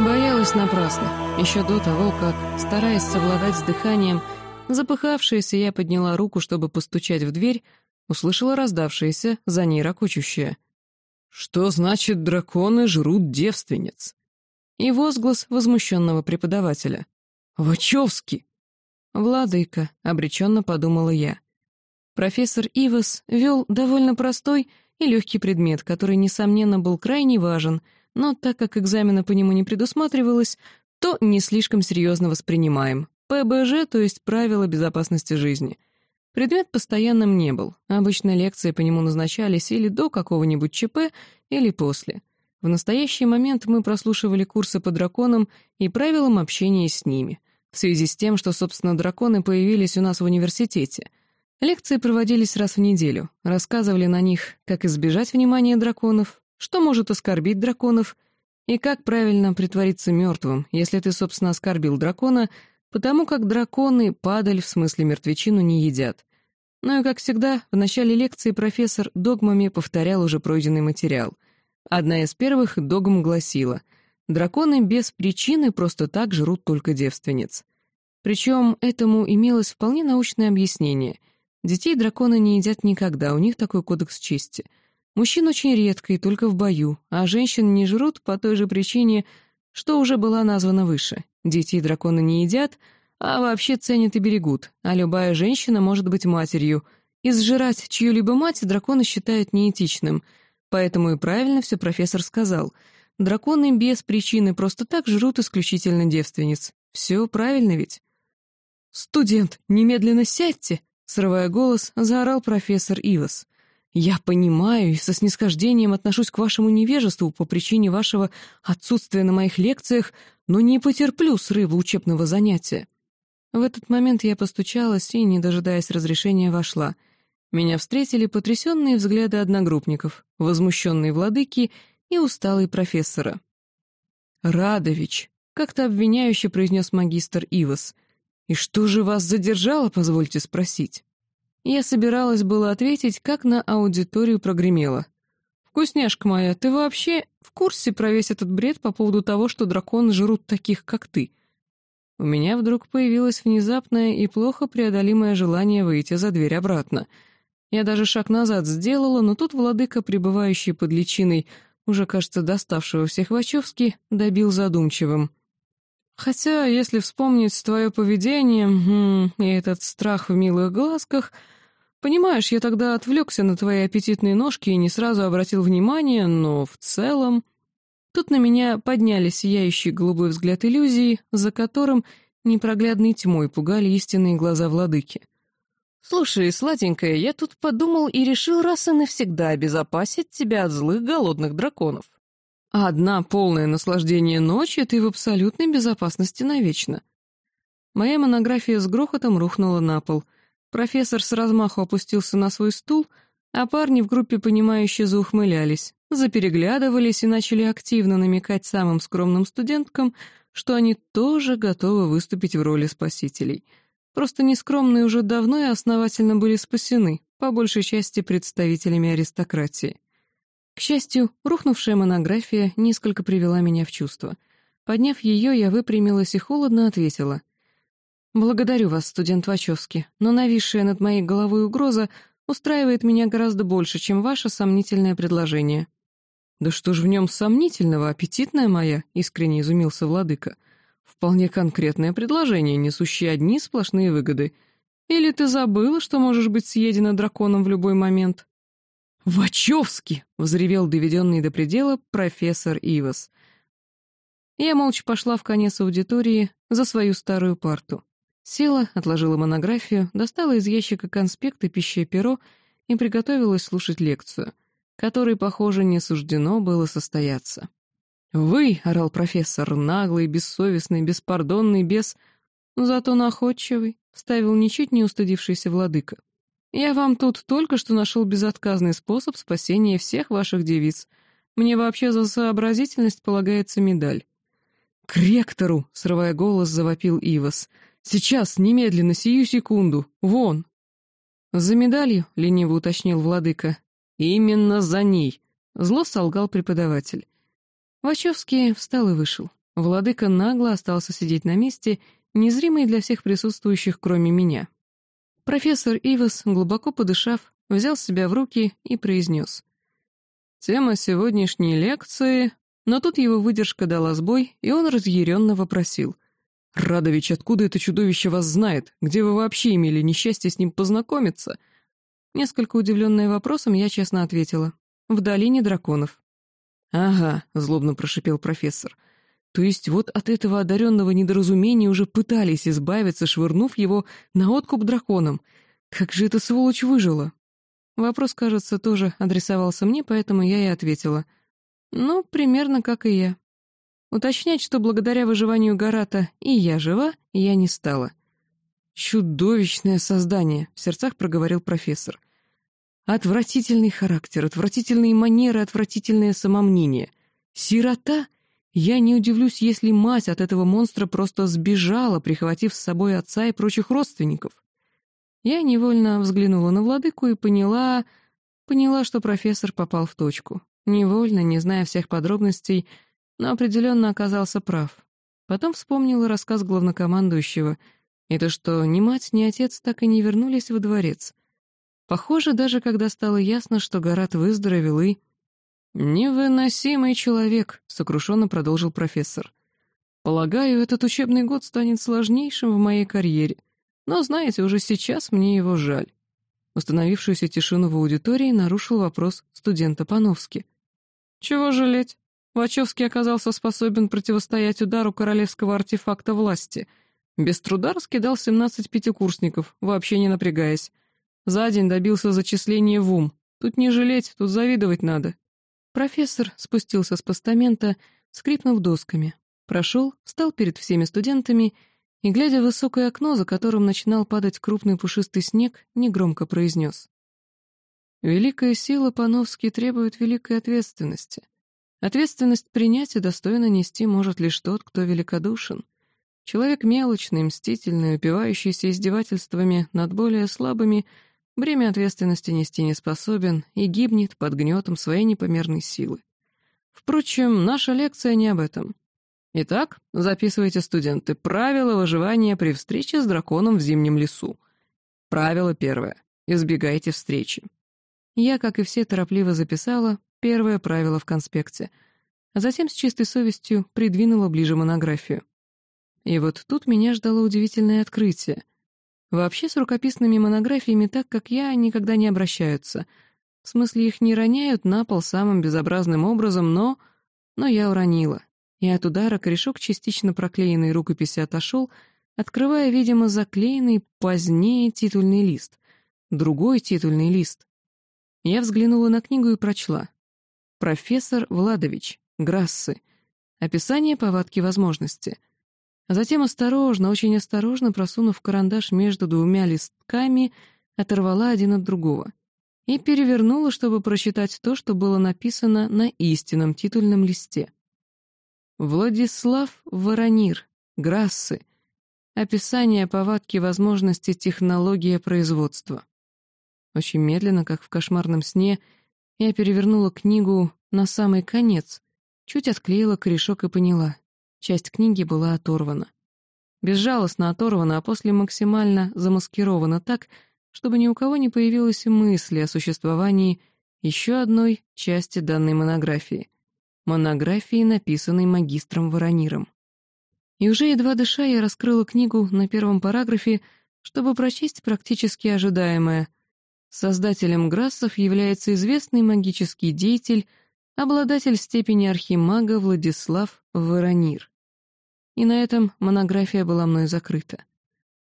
Боялась напрасно. Еще до того, как, стараясь совладать с дыханием, запыхавшаяся, я подняла руку, чтобы постучать в дверь, услышала раздавшееся, за ней ракочущее. «Что значит драконы жрут девственниц?» И возглас возмущенного преподавателя. «Вачовски!» «Владыка», — обреченно подумала я. Профессор Ивас вел довольно простой и легкий предмет, который, несомненно, был крайне важен, но так как экзамена по нему не предусматривалось, то не слишком серьезно воспринимаем. ПБЖ, то есть правила безопасности жизни. Предмет постоянным не был. Обычно лекции по нему назначались или до какого-нибудь ЧП, или после. В настоящий момент мы прослушивали курсы по драконам и правилам общения с ними, в связи с тем, что, собственно, драконы появились у нас в университете — Лекции проводились раз в неделю, рассказывали на них, как избежать внимания драконов, что может оскорбить драконов и как правильно притвориться мертвым, если ты, собственно, оскорбил дракона, потому как драконы падаль в смысле мертвечину не едят. Ну и, как всегда, в начале лекции профессор догмами повторял уже пройденный материал. Одна из первых догм гласила «Драконы без причины просто так жрут только девственниц». Причем этому имелось вполне научное объяснение — Детей драконы не едят никогда, у них такой кодекс чести. Мужчин очень редко и только в бою, а женщин не жрут по той же причине, что уже была названа выше. Детей драконы не едят, а вообще ценят и берегут, а любая женщина может быть матерью. И сжирать чью-либо мать драконы считают неэтичным. Поэтому и правильно все профессор сказал. Драконы без причины просто так жрут исключительно девственниц. Все правильно ведь? «Студент, немедленно сядьте!» Срывая голос, заорал профессор Ивас. «Я понимаю и со снисхождением отношусь к вашему невежеству по причине вашего отсутствия на моих лекциях, но не потерплю срыва учебного занятия». В этот момент я постучалась и, не дожидаясь разрешения, вошла. Меня встретили потрясенные взгляды одногруппников, возмущенные владыки и усталые профессора. «Радович», — как-то обвиняюще произнес магистр Ивас — «И что же вас задержало, позвольте спросить?» Я собиралась было ответить, как на аудиторию прогремело. «Вкусняшка моя, ты вообще в курсе про весь этот бред по поводу того, что драконы жрут таких, как ты?» У меня вдруг появилось внезапное и плохо преодолимое желание выйти за дверь обратно. Я даже шаг назад сделала, но тут владыка, пребывающий под личиной, уже, кажется, доставшего всех Вачовски, добил задумчивым. Хотя, если вспомнить твое поведение м и этот страх в милых глазках, понимаешь, я тогда отвлекся на твои аппетитные ножки и не сразу обратил внимание, но в целом... Тут на меня подняли сияющий голубой взгляд иллюзии, за которым непроглядной тьмой пугали истинные глаза владыки. «Слушай, сладенькая, я тут подумал и решил раз и навсегда обезопасить тебя от злых голодных драконов». А одна полное наслаждение ночи ты в абсолютной безопасности навечно. Моя монография с грохотом рухнула на пол. Профессор с размаху опустился на свой стул, а парни в группе понимающе заухмылялись, запереглядывались и начали активно намекать самым скромным студенткам, что они тоже готовы выступить в роли спасителей. Просто нескромные уже давно и основательно были спасены, по большей части представителями аристократии. К счастью, рухнувшая монография несколько привела меня в чувство. Подняв ее, я выпрямилась и холодно ответила. «Благодарю вас, студент Вачовский, но нависшая над моей головой угроза устраивает меня гораздо больше, чем ваше сомнительное предложение». «Да что ж в нем сомнительного, аппетитная моя?» — искренне изумился владыка. «Вполне конкретное предложение, несущее одни сплошные выгоды. Или ты забыла, что можешь быть съедена драконом в любой момент?» «Вачовски!» — взревел доведенный до предела профессор Ивас. Я молча пошла в конец аудитории за свою старую парту. Села, отложила монографию, достала из ящика конспект и пищее перо и приготовилась слушать лекцию, которой, похоже, не суждено было состояться. «Вы», — орал профессор, — наглый, бессовестный, беспардонный, без... Зато находчивый, — вставил ничуть не устыдившийся владыка. Я вам тут только что нашел безотказный способ спасения всех ваших девиц. Мне вообще за сообразительность полагается медаль». «К ректору!» — срывая голос, завопил Ивас. «Сейчас, немедленно, сию секунду! Вон!» «За медалью?» — лениво уточнил владыка. «Именно за ней!» — зло солгал преподаватель. Вачовский встал и вышел. Владыка нагло остался сидеть на месте, незримый для всех присутствующих, кроме меня. Профессор Ивас, глубоко подышав, взял себя в руки и произнес. «Тема сегодняшней лекции...» Но тут его выдержка дала сбой, и он разъяренно вопросил. «Радович, откуда это чудовище вас знает? Где вы вообще имели несчастье с ним познакомиться?» Несколько удивленная вопросом, я честно ответила. «В долине драконов». «Ага», — злобно прошипел профессор. «То есть вот от этого одаренного недоразумения уже пытались избавиться, швырнув его на откуп драконам. Как же эта сволочь выжила?» Вопрос, кажется, тоже адресовался мне, поэтому я и ответила. «Ну, примерно как и я». Уточнять, что благодаря выживанию Гарата и я жива, я не стала. «Чудовищное создание», — в сердцах проговорил профессор. «Отвратительный характер, отвратительные манеры, отвратительное самомнение. Сирота? Я не удивлюсь, если мать от этого монстра просто сбежала, прихватив с собой отца и прочих родственников». Я невольно взглянула на владыку и поняла... Поняла, что профессор попал в точку. Невольно, не зная всех подробностей, но определенно оказался прав. Потом вспомнила рассказ главнокомандующего — и то, что ни мать, ни отец так и не вернулись во дворец. Похоже, даже когда стало ясно, что Гарат выздоровел и... «Невыносимый человек», — сокрушенно продолжил профессор. «Полагаю, этот учебный год станет сложнейшим в моей карьере. Но, знаете, уже сейчас мне его жаль». Установившуюся тишину в аудитории нарушил вопрос студента Пановски. «Чего жалеть? Вачовский оказался способен противостоять удару королевского артефакта власти — без труда раскидал 17 пятикурсников, вообще не напрягаясь. За день добился зачисления в ум. Тут не жалеть, тут завидовать надо. Профессор спустился с постамента, скрипнув досками. Прошел, встал перед всеми студентами и, глядя в высокое окно, за которым начинал падать крупный пушистый снег, негромко произнес. «Великая сила Пановски требует великой ответственности. Ответственность принять и достойно нести может лишь тот, кто великодушен. Человек мелочный, мстительный, упивающийся издевательствами над более слабыми, бремя ответственности нести не способен и гибнет под гнетом своей непомерной силы. Впрочем, наша лекция не об этом. Итак, записывайте, студенты, правила выживания при встрече с драконом в зимнем лесу. Правило первое. Избегайте встречи. Я, как и все, торопливо записала первое правило в конспекте, а затем с чистой совестью придвинула ближе монографию. И вот тут меня ждало удивительное открытие. Вообще с рукописными монографиями так, как я, никогда не обращаются. В смысле, их не роняют на пол самым безобразным образом, но... Но я уронила. И от удара корешок частично проклеенной рукописи отошел, открывая, видимо, заклеенный позднее титульный лист. Другой титульный лист. Я взглянула на книгу и прочла. «Профессор Владович, Грассы. Описание повадки возможности» а затем осторожно, очень осторожно, просунув карандаш между двумя листками, оторвала один от другого и перевернула, чтобы прочитать то, что было написано на истинном титульном листе. Владислав Воронир, Грассы. Описание повадки возможности технология производства. Очень медленно, как в кошмарном сне, я перевернула книгу на самый конец, чуть отклеила корешок и поняла. Часть книги была оторвана. Безжалостно оторвана, а после максимально замаскирована так, чтобы ни у кого не появилось мысли о существовании еще одной части данной монографии. Монографии, написанной магистром Ворониром. И уже едва дыша, я раскрыла книгу на первом параграфе, чтобы прочесть практически ожидаемое. Создателем Грассов является известный магический деятель, обладатель степени архимага Владислав Воронир. И на этом монография была мной закрыта.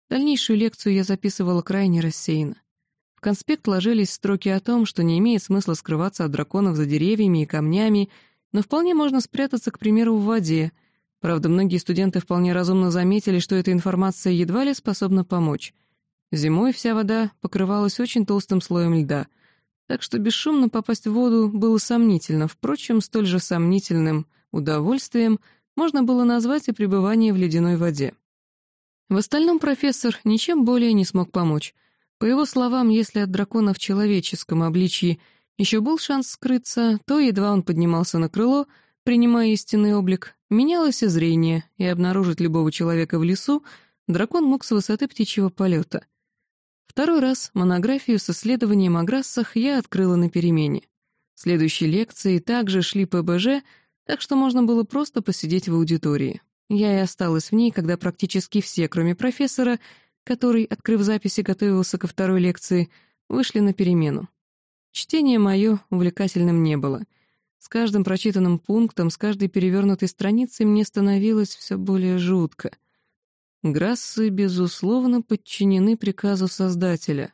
Дальнейшую лекцию я записывала крайне рассеянно. В конспект ложились строки о том, что не имеет смысла скрываться от драконов за деревьями и камнями, но вполне можно спрятаться, к примеру, в воде. Правда, многие студенты вполне разумно заметили, что эта информация едва ли способна помочь. Зимой вся вода покрывалась очень толстым слоем льда, так что бесшумно попасть в воду было сомнительно, впрочем, столь же сомнительным удовольствием — можно было назвать и пребывание в ледяной воде. В остальном профессор ничем более не смог помочь. По его словам, если от дракона в человеческом обличье еще был шанс скрыться, то едва он поднимался на крыло, принимая истинный облик, менялось и зрение, и обнаружить любого человека в лесу дракон мог с высоты птичьего полета. Второй раз монографию с исследованием о грассах я открыла на перемене. Следующие лекции также шли ПБЖ, так что можно было просто посидеть в аудитории. Я и осталась в ней, когда практически все, кроме профессора, который, открыв записи, готовился ко второй лекции, вышли на перемену. Чтение мое увлекательным не было. С каждым прочитанным пунктом, с каждой перевернутой страницей мне становилось все более жутко. Грассы, безусловно, подчинены приказу Создателя.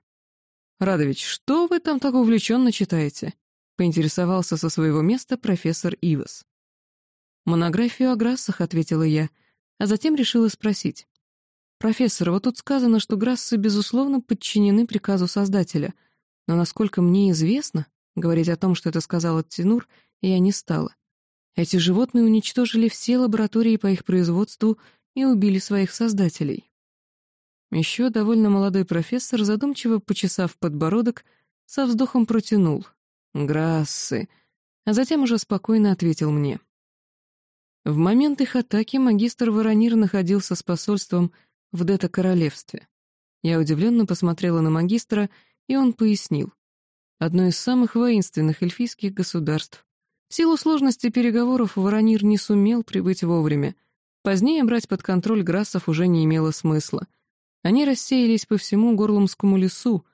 «Радович, что вы там так увлеченно читаете?» — поинтересовался со своего места профессор Ивас. «Монографию о Грассах», — ответила я, а затем решила спросить. «Профессор, вот тут сказано, что Грассы, безусловно, подчинены приказу Создателя, но, насколько мне известно, говорить о том, что это сказал Аттенур, я не стала. Эти животные уничтожили все лаборатории по их производству и убили своих создателей». Еще довольно молодой профессор, задумчиво почесав подбородок, со вздохом протянул. «Грассы», а затем уже спокойно ответил мне. В момент их атаки магистр Воронир находился с посольством в Дета-королевстве. Я удивленно посмотрела на магистра, и он пояснил. Одно из самых воинственных эльфийских государств. В силу сложности переговоров Воронир не сумел прибыть вовремя. Позднее брать под контроль Грассов уже не имело смысла. Они рассеялись по всему Горломскому лесу,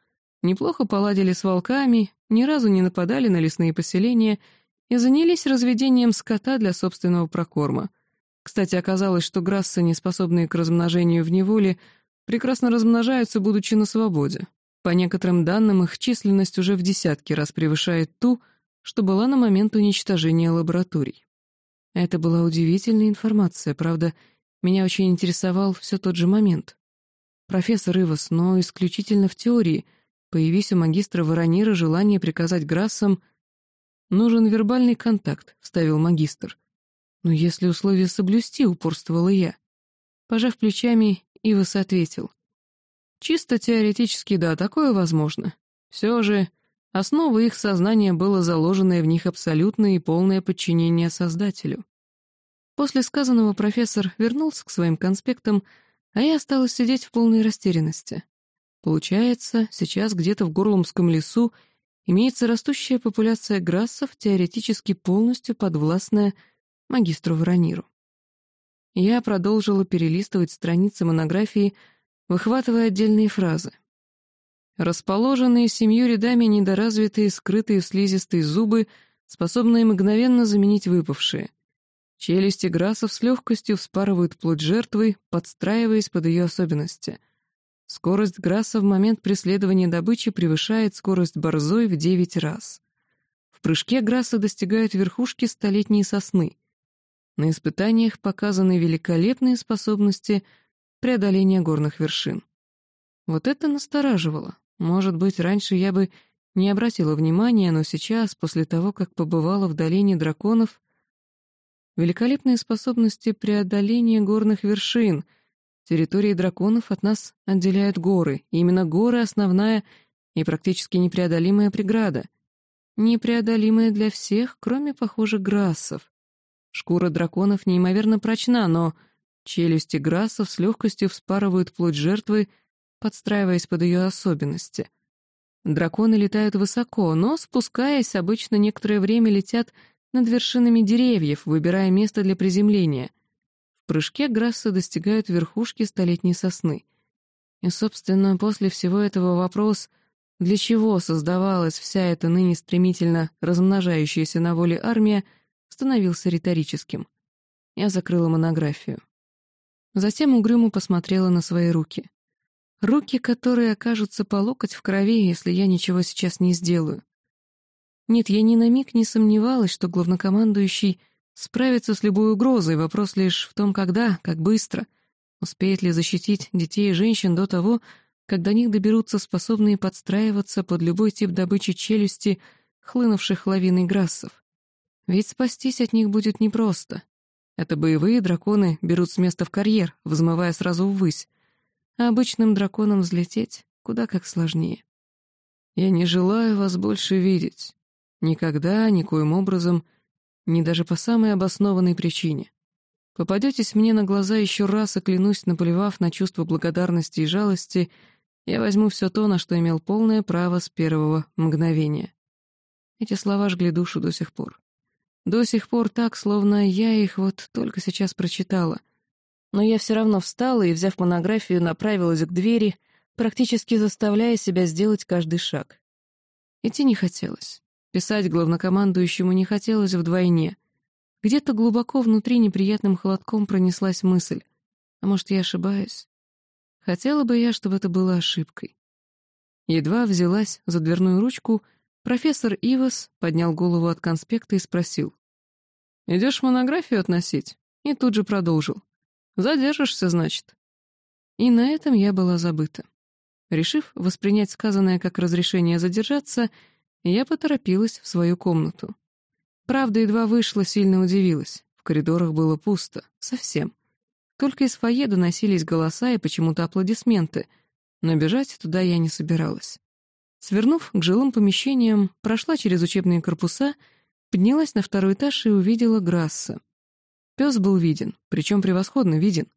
неплохо поладили с волками, ни разу не нападали на лесные поселения и занялись разведением скота для собственного прокорма. Кстати, оказалось, что грассы, не способные к размножению в неволе, прекрасно размножаются, будучи на свободе. По некоторым данным, их численность уже в десятки раз превышает ту, что была на момент уничтожения лабораторий. Это была удивительная информация, правда, меня очень интересовал все тот же момент. Профессор Ивас, но исключительно в теории, появись у магистра Воронира желание приказать Грассам «Нужен вербальный контакт», — вставил магистр. Но если условия соблюсти, упорствовала я. Пожав плечами, Ивас ответил. Чисто теоретически, да, такое возможно. Все же, основа их сознания было заложенное в них абсолютное и полное подчинение Создателю. После сказанного профессор вернулся к своим конспектам, а я осталась сидеть в полной растерянности. Получается, сейчас где-то в Горломском лесу имеется растущая популяция грассов, теоретически полностью подвластная магистру Ворониру. Я продолжила перелистывать страницы монографии, выхватывая отдельные фразы. Расположенные семью рядами недоразвитые, скрытые слизистые зубы, способные мгновенно заменить выпавшие. Челюсти грассов с легкостью вспарывают плоть жертвы, подстраиваясь под ее особенности. Скорость грасса в момент преследования добычи превышает скорость борзой в девять раз. В прыжке грассы достигают верхушки столетней сосны. На испытаниях показаны великолепные способности преодоления горных вершин. Вот это настораживало. Может быть, раньше я бы не обратила внимания, но сейчас, после того, как побывала в долине драконов, великолепные способности преодоления горных вершин. Территории драконов от нас отделяют горы, и именно горы — основная и практически непреодолимая преграда. Непреодолимая для всех, кроме, похоже, грассов. Шкура драконов неимоверно прочна, но челюсти грассов с легкостью вспарывают плоть жертвы, подстраиваясь под ее особенности. Драконы летают высоко, но, спускаясь, обычно некоторое время летят над вершинами деревьев, выбирая место для приземления. В прыжке грассы достигают верхушки столетней сосны. И, собственно, после всего этого вопрос, для чего создавалась вся эта ныне стремительно размножающаяся на воле армия, становился риторическим. Я закрыла монографию. Затем угрюмо посмотрела на свои руки. Руки, которые окажутся по локоть в крови, если я ничего сейчас не сделаю. Нет, я ни на миг не сомневалась, что главнокомандующий справится с любой угрозой, вопрос лишь в том, когда, как быстро. Успеет ли защитить детей и женщин до того, когда до них доберутся способные подстраиваться под любой тип добычи челюсти, хлынувших лавиной грассов. Ведь спастись от них будет непросто. Это боевые драконы берут с места в карьер, взмывая сразу ввысь, а обычным драконам взлететь куда как сложнее. «Я не желаю вас больше видеть. Никогда, никоим образом. Ни даже по самой обоснованной причине. Попадетесь мне на глаза еще раз и клянусь, наплевав на чувство благодарности и жалости, я возьму все то, на что имел полное право с первого мгновения. Эти слова жгли душу до сих пор. До сих пор так, словно я их вот только сейчас прочитала. Но я все равно встала и, взяв монографию, направилась к двери, практически заставляя себя сделать каждый шаг. Идти не хотелось. Писать главнокомандующему не хотелось вдвойне. Где-то глубоко внутри неприятным холодком пронеслась мысль. А может, я ошибаюсь? Хотела бы я, чтобы это было ошибкой. Едва взялась за дверную ручку, профессор Ивас поднял голову от конспекта и спросил. «Идешь монографию относить?» И тут же продолжил. «Задержишься, значит?» И на этом я была забыта. Решив воспринять сказанное как разрешение задержаться, я поторопилась в свою комнату. Правда, едва вышла, сильно удивилась. В коридорах было пусто. Совсем. Только из фойе доносились голоса и почему-то аплодисменты, но бежать туда я не собиралась. Свернув к жилым помещениям, прошла через учебные корпуса, поднялась на второй этаж и увидела Грасса. Пес был виден, причем превосходно виден.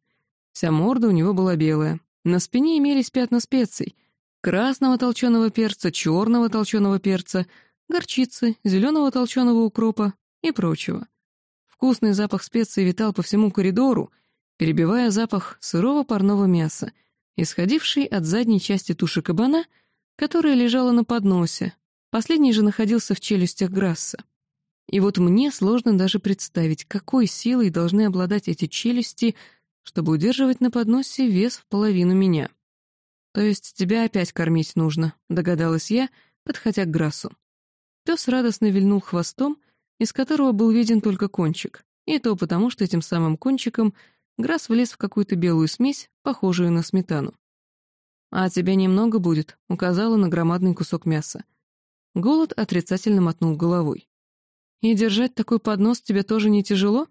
Вся морда у него была белая. На спине имелись пятна специй — красного толченого перца, черного толченого перца, горчицы, зеленого толченого укропа и прочего. Вкусный запах специй витал по всему коридору, перебивая запах сырого парного мяса, исходивший от задней части туши кабана, которая лежала на подносе. Последний же находился в челюстях Грасса. И вот мне сложно даже представить, какой силой должны обладать эти челюсти, чтобы удерживать на подносе вес в половину меня. «То есть тебя опять кормить нужно», — догадалась я, подходя к Грассу. Пес радостно вильнул хвостом, из которого был виден только кончик, и то потому, что этим самым кончиком Грасс влез в какую-то белую смесь, похожую на сметану. «А тебе немного будет», — указала на громадный кусок мяса. Голод отрицательно мотнул головой. «И держать такой поднос тебе тоже не тяжело?»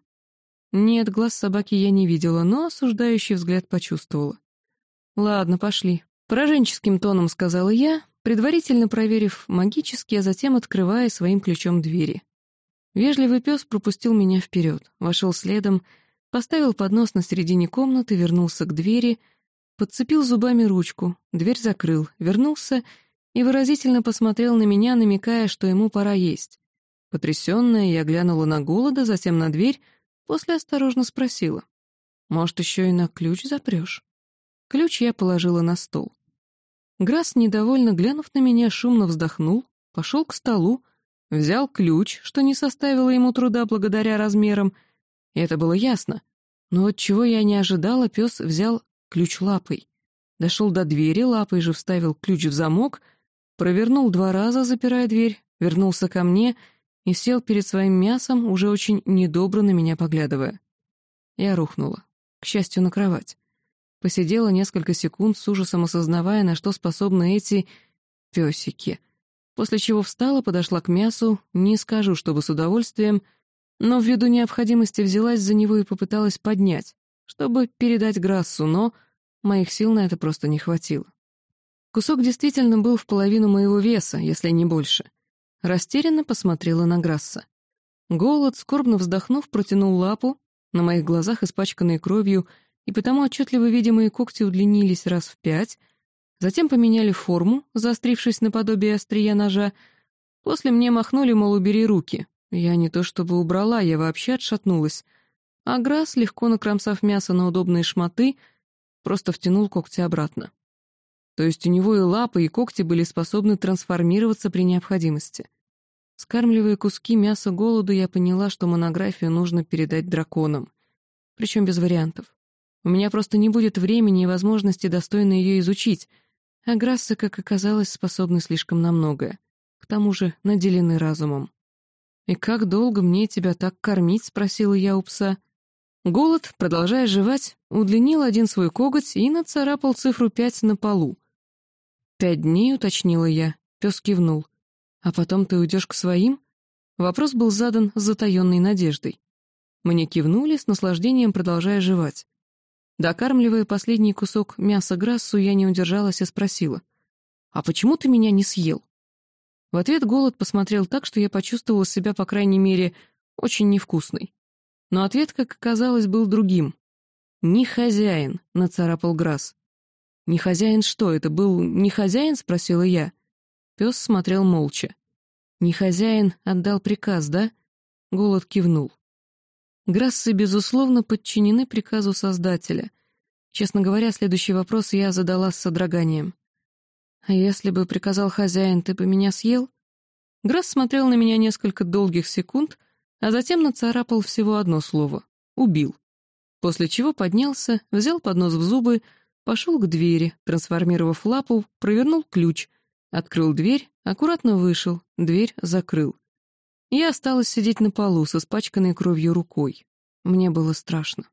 Нет, глаз собаки я не видела, но осуждающий взгляд почувствовала. «Ладно, пошли», Пораженческим тоном сказала я, предварительно проверив магически, а затем открывая своим ключом двери. Вежливый пес пропустил меня вперед, вошел следом, поставил поднос на середине комнаты, вернулся к двери, подцепил зубами ручку, дверь закрыл, вернулся и выразительно посмотрел на меня, намекая, что ему пора есть. Потрясенная, я глянула на голода, затем на дверь, после осторожно спросила. «Может, еще и на ключ запрешь?» Ключ я положила на стол. Грасс, недовольно глянув на меня, шумно вздохнул, пошел к столу, взял ключ, что не составило ему труда благодаря размерам, это было ясно. Но вот чего я не ожидала, пес взял ключ лапой. Дошел до двери, лапой же вставил ключ в замок, провернул два раза, запирая дверь, вернулся ко мне и сел перед своим мясом, уже очень недобро на меня поглядывая. Я рухнула, к счастью, на кровать. Посидела несколько секунд, с ужасом осознавая, на что способны эти... песики. После чего встала, подошла к мясу, не скажу, чтобы с удовольствием, но ввиду необходимости взялась за него и попыталась поднять, чтобы передать Грассу, но моих сил на это просто не хватило. Кусок действительно был в половину моего веса, если не больше. Растерянно посмотрела на Грасса. Голод, скорбно вздохнув, протянул лапу, на моих глазах, испачканной кровью, и потому отчетливо видимые когти удлинились раз в пять, затем поменяли форму, заострившись наподобие острия ножа, после мне махнули, мол, убери руки. Я не то чтобы убрала, я вообще отшатнулась, а Грасс, легко накромсав мясо на удобные шматы, просто втянул когти обратно. То есть у него и лапы, и когти были способны трансформироваться при необходимости. Скармливая куски мяса голоду, я поняла, что монографию нужно передать драконам. Причем без вариантов. У меня просто не будет времени и возможности достойно ее изучить, а Грассы, как оказалось, способны слишком на многое. К тому же наделены разумом. «И как долго мне тебя так кормить?» — спросила я у пса. Голод, продолжая жевать, удлинил один свой коготь и нацарапал цифру пять на полу. «Пять дней», — уточнила я. Пес кивнул. «А потом ты уйдешь к своим?» Вопрос был задан с затаенной надеждой. Мне кивнули, с наслаждением продолжая жевать. Докармливая последний кусок мяса Грассу, я не удержалась и спросила, «А почему ты меня не съел?» В ответ голод посмотрел так, что я почувствовала себя, по крайней мере, очень невкусный. Но ответ, как оказалось, был другим. «Не хозяин», — нацарапал Грасс. «Не хозяин что, это был не хозяин?» — спросила я. Пес смотрел молча. «Не хозяин отдал приказ, да?» Голод кивнул. Грассы, безусловно, подчинены приказу Создателя. Честно говоря, следующий вопрос я задала с содроганием. «А если бы приказал хозяин, ты бы меня съел?» Грасс смотрел на меня несколько долгих секунд, а затем нацарапал всего одно слово — «убил». После чего поднялся, взял поднос в зубы, пошел к двери, трансформировав лапу, провернул ключ, открыл дверь, аккуратно вышел, дверь закрыл. Я осталась сидеть на полу с испачканной кровью рукой. Мне было страшно.